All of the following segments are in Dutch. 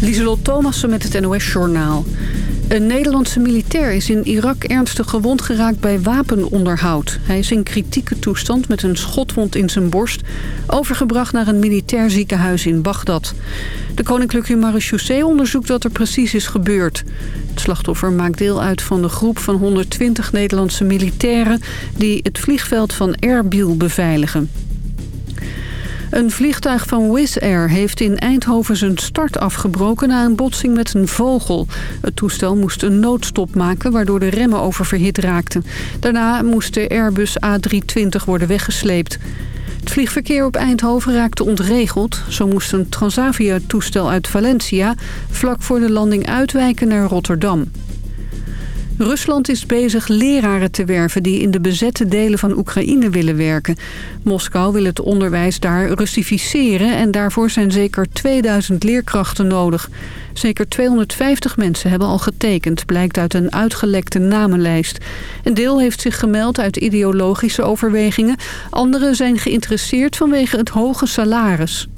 Lieselot Thomassen met het NOS-journaal. Een Nederlandse militair is in Irak ernstig gewond geraakt bij wapenonderhoud. Hij is in kritieke toestand met een schotwond in zijn borst... overgebracht naar een militair ziekenhuis in Bagdad. De Koninklijke Marechaussee onderzoekt wat er precies is gebeurd. Het slachtoffer maakt deel uit van de groep van 120 Nederlandse militairen... die het vliegveld van Erbil beveiligen. Een vliegtuig van Wizz Air heeft in Eindhoven zijn start afgebroken na een botsing met een vogel. Het toestel moest een noodstop maken waardoor de remmen oververhit raakten. Daarna moest de Airbus A320 worden weggesleept. Het vliegverkeer op Eindhoven raakte ontregeld. Zo moest een Transavia-toestel uit Valencia vlak voor de landing uitwijken naar Rotterdam. Rusland is bezig leraren te werven die in de bezette delen van Oekraïne willen werken. Moskou wil het onderwijs daar russificeren en daarvoor zijn zeker 2000 leerkrachten nodig. Zeker 250 mensen hebben al getekend, blijkt uit een uitgelekte namenlijst. Een deel heeft zich gemeld uit ideologische overwegingen. Anderen zijn geïnteresseerd vanwege het hoge salaris.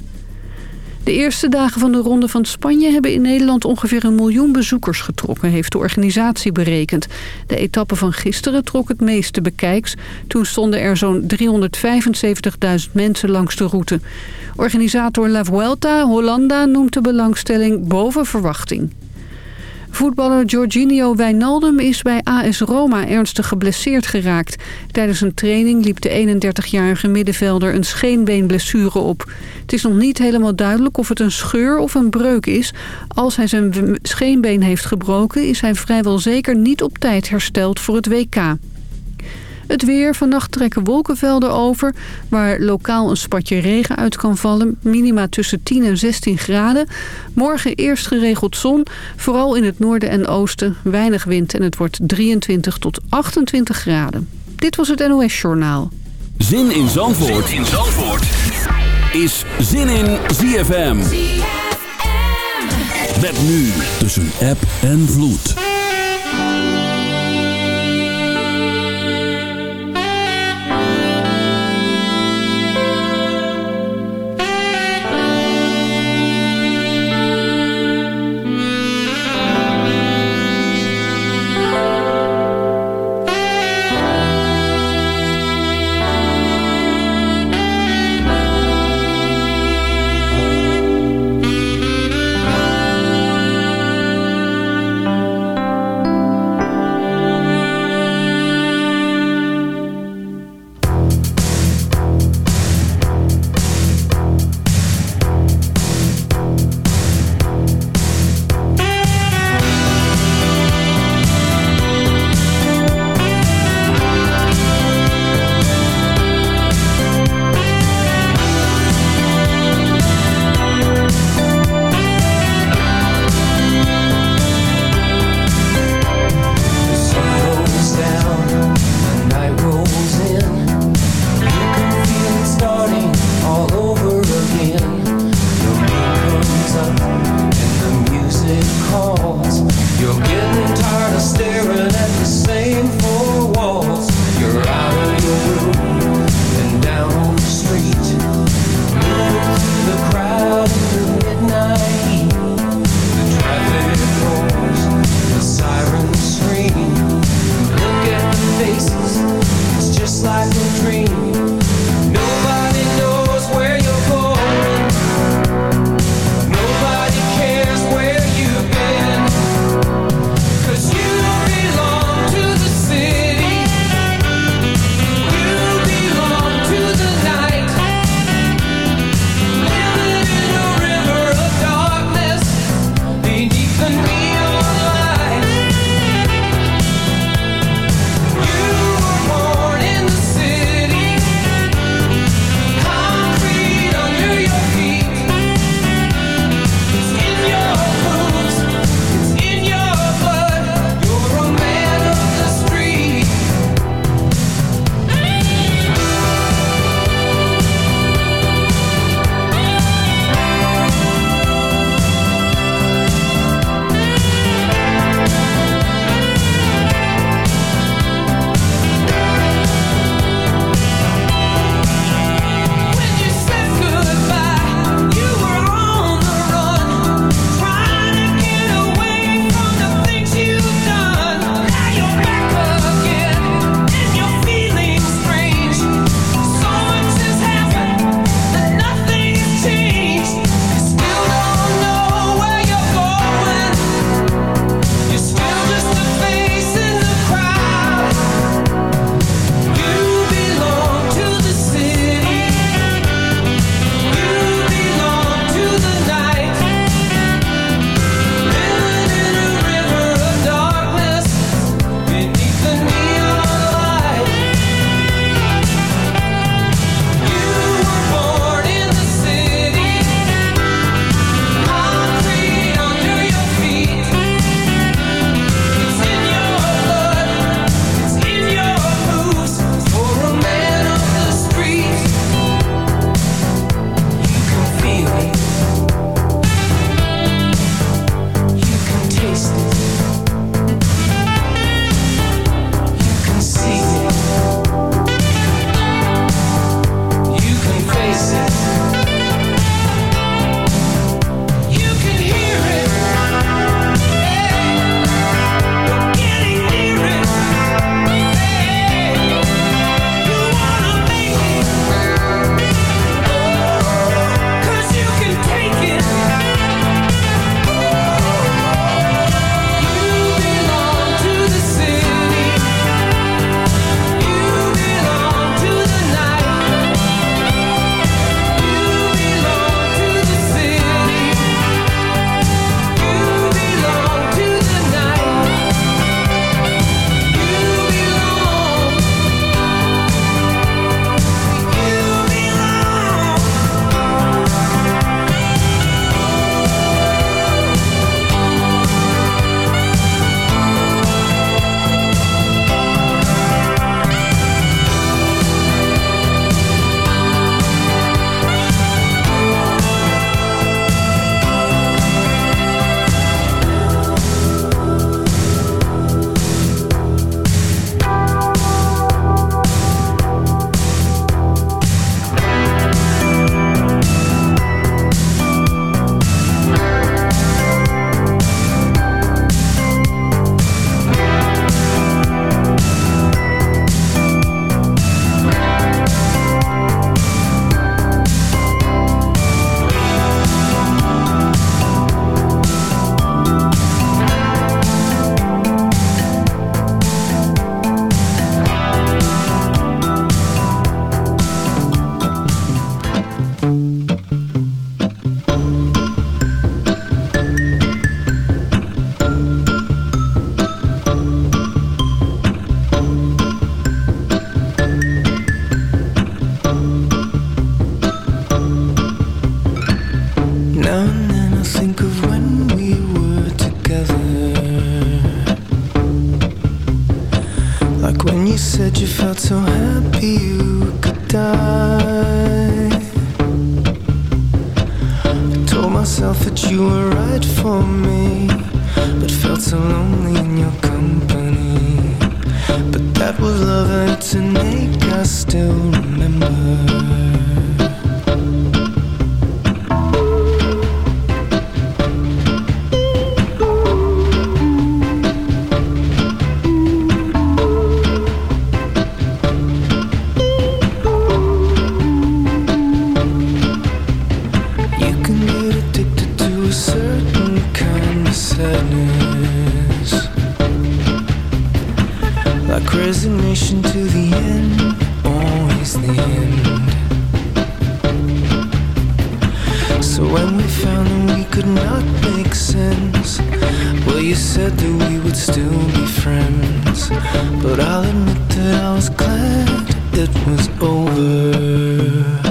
De eerste dagen van de Ronde van Spanje hebben in Nederland ongeveer een miljoen bezoekers getrokken, heeft de organisatie berekend. De etappe van gisteren trok het meeste bekijks. Toen stonden er zo'n 375.000 mensen langs de route. Organisator La Vuelta Hollanda noemt de belangstelling boven verwachting. Voetballer Jorginho Wijnaldum is bij AS Roma ernstig geblesseerd geraakt. Tijdens een training liep de 31-jarige middenvelder een scheenbeenblessure op. Het is nog niet helemaal duidelijk of het een scheur of een breuk is. Als hij zijn scheenbeen heeft gebroken is hij vrijwel zeker niet op tijd hersteld voor het WK. Het weer. Vannacht trekken wolkenvelden over... waar lokaal een spatje regen uit kan vallen. Minima tussen 10 en 16 graden. Morgen eerst geregeld zon. Vooral in het noorden en oosten. Weinig wind en het wordt 23 tot 28 graden. Dit was het NOS Journaal. Zin in Zandvoort, zin in Zandvoort. is Zin in ZFM. ZFM. Met nu tussen app en vloed. glad it was over.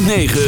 106.9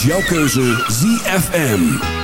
is jouw keuze ZFM.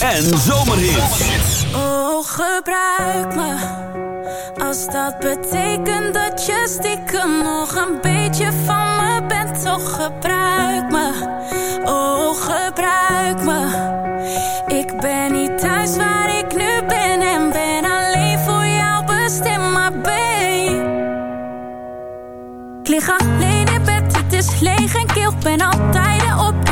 En zomerhits. Oh, gebruik me. Als dat betekent dat je stiekem nog een beetje van me bent. Toch gebruik me. Oh, gebruik me. Ik ben niet thuis waar ik nu ben. En ben alleen voor jou bestemd, maar ben. Ik lig alleen in bed, het is leeg en kil. Ben altijd op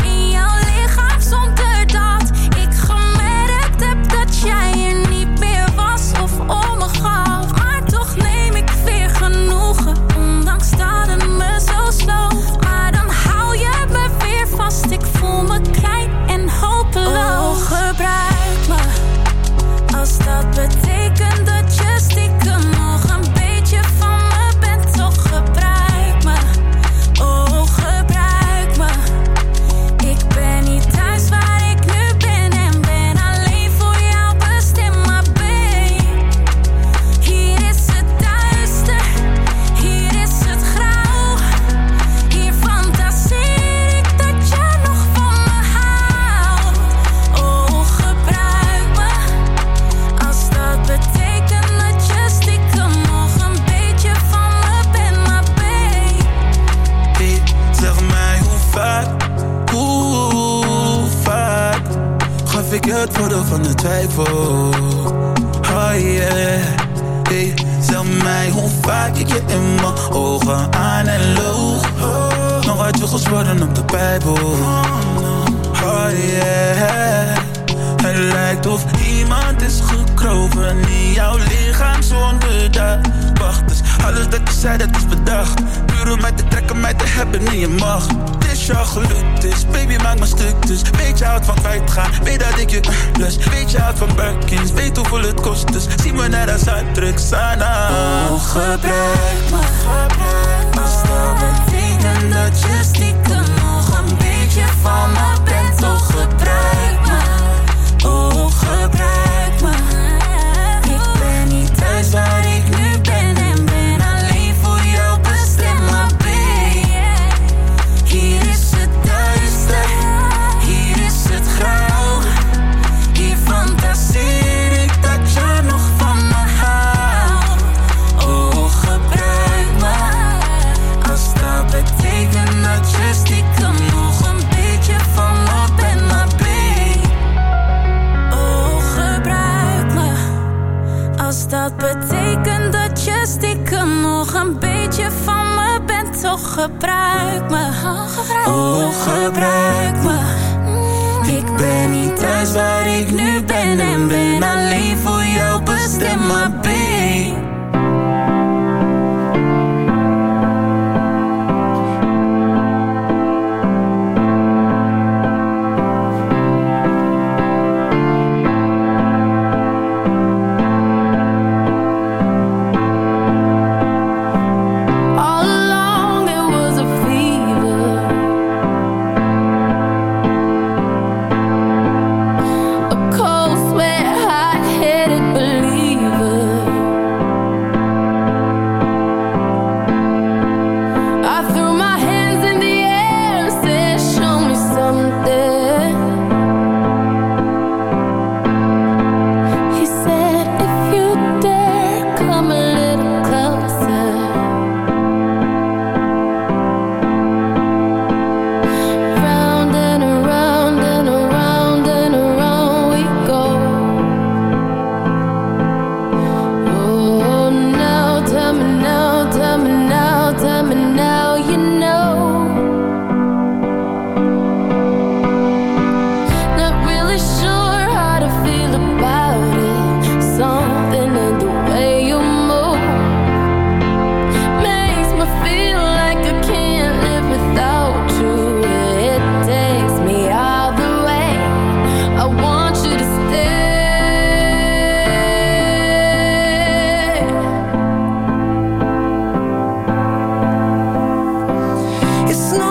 Dat betekent dat je stiekem nog een beetje van me bent. Toch gebruik me, oh gebruik me. Ik ben niet thuis waar ik nu ben en ben alleen voor jou bestemd. snow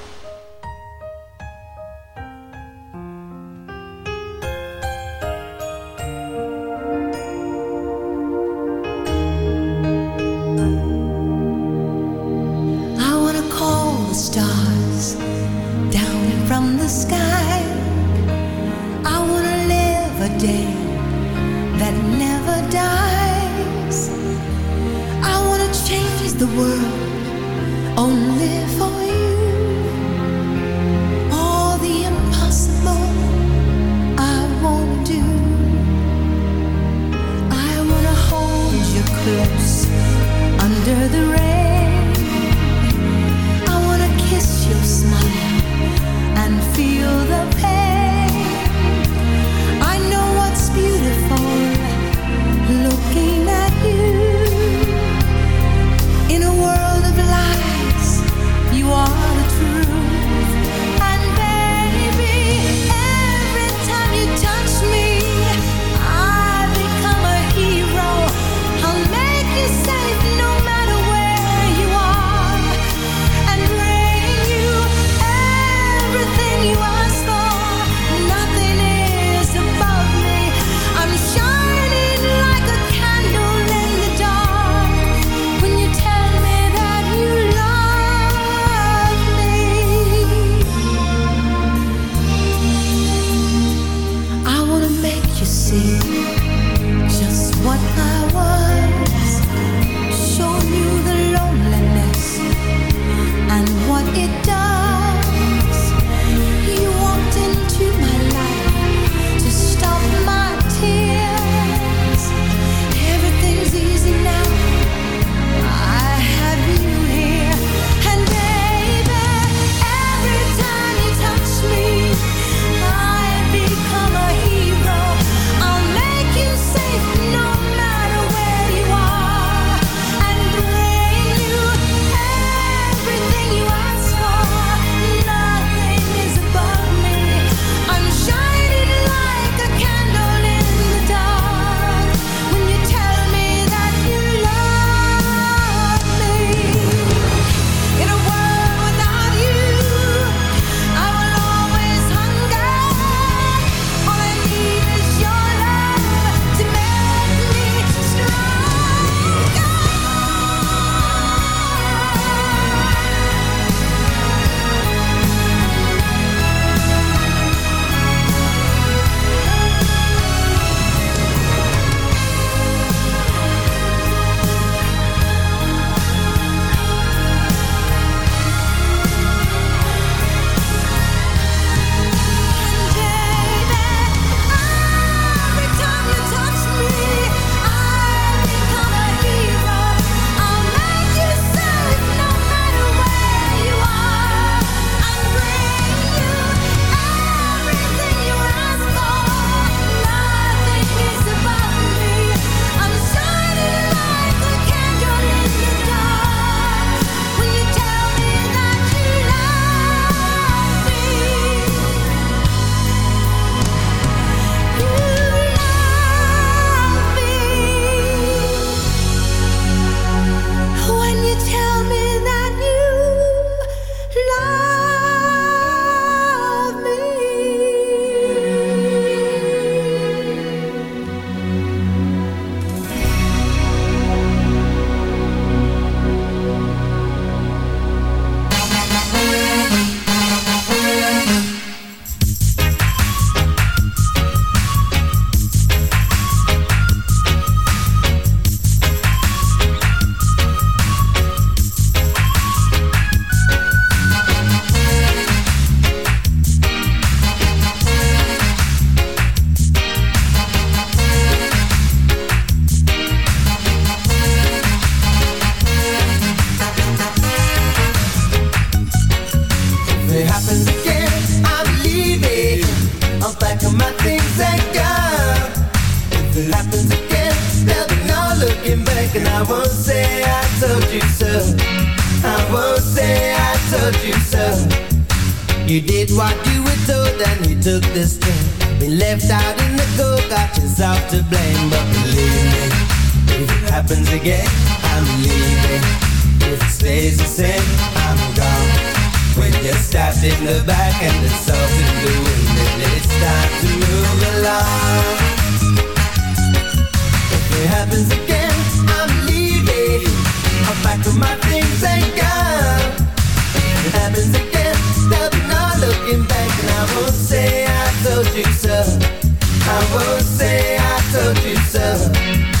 Yes.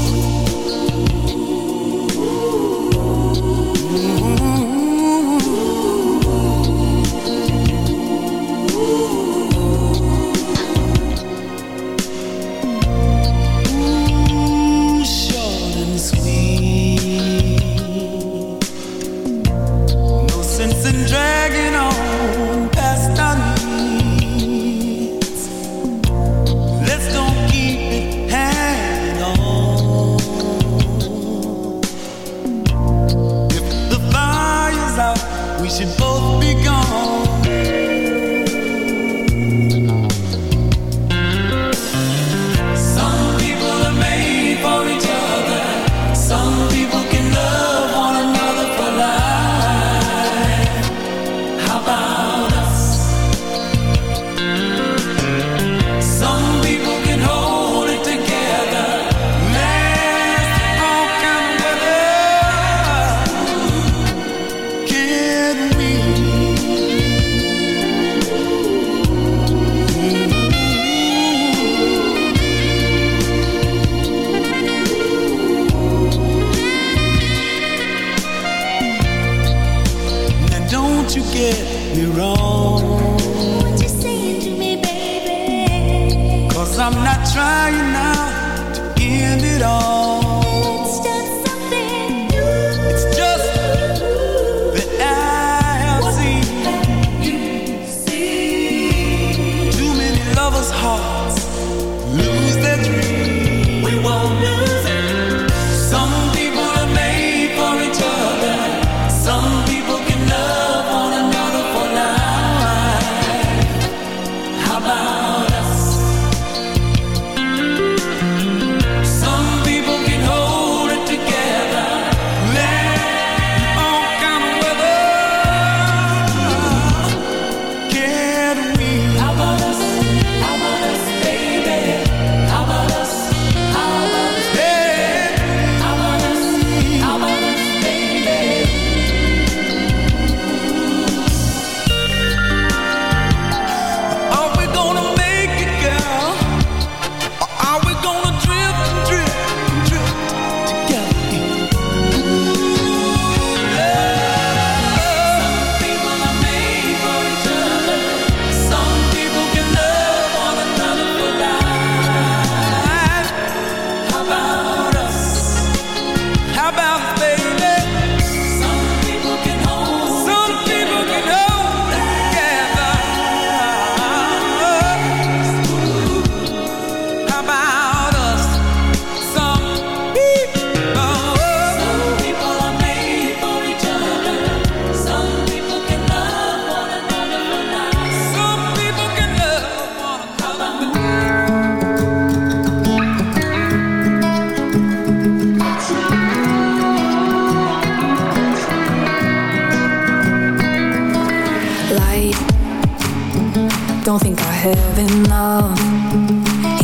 Have enough.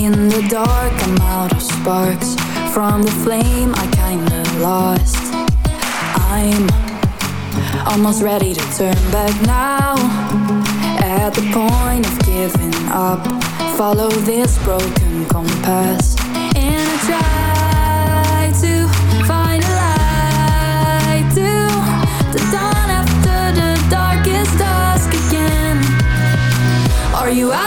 In the dark, I'm out of sparks. From the flame, I kinda lost. I'm almost ready to turn back now. At the point of giving up, follow this broken compass. And I try to find a light to the dawn after the darkest dusk again. Are you out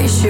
paixão.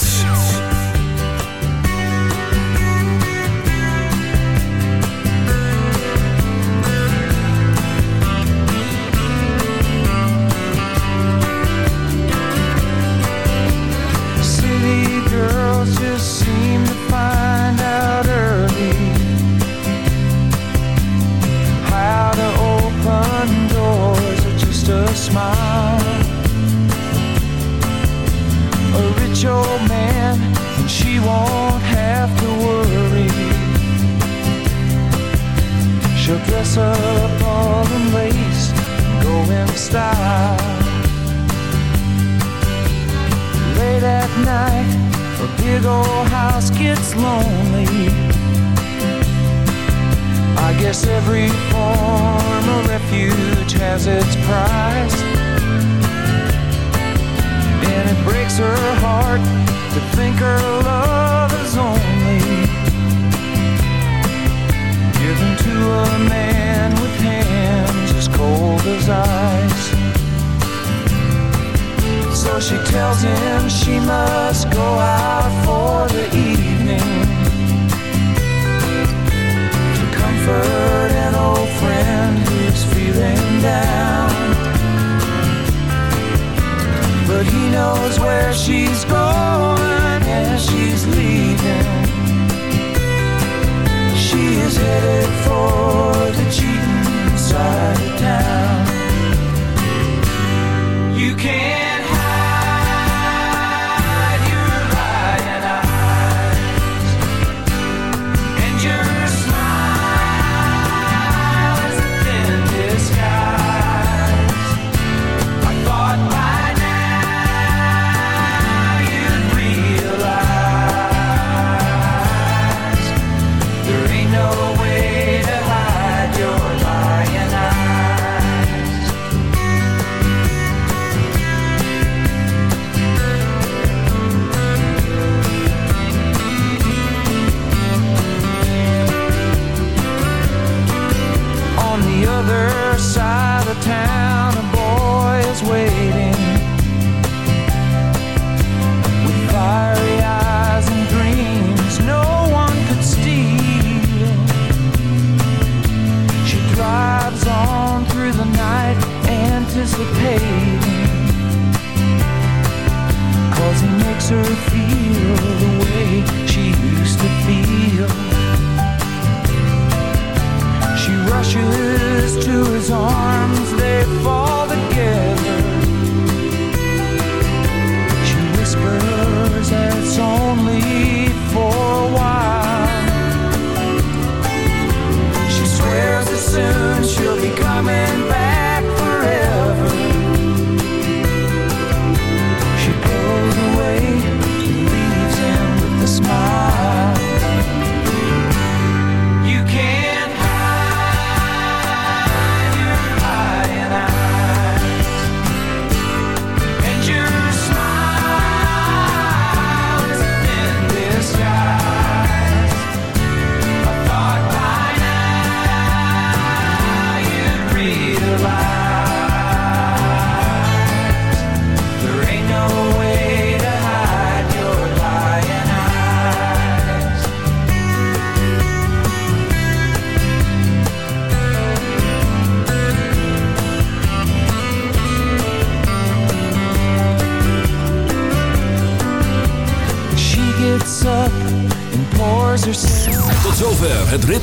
She'll dress up all in lace, go in style. Late at night, a big old house gets lonely. I guess every form of refuge has its price. And it breaks her heart to think her love is only to a man with hands as cold as ice. So she tells him she must go out for the evening to comfort an old friend who's feeling down. But he knows where she's going and she's leaving. She is headed for the cheating side of town. You can't.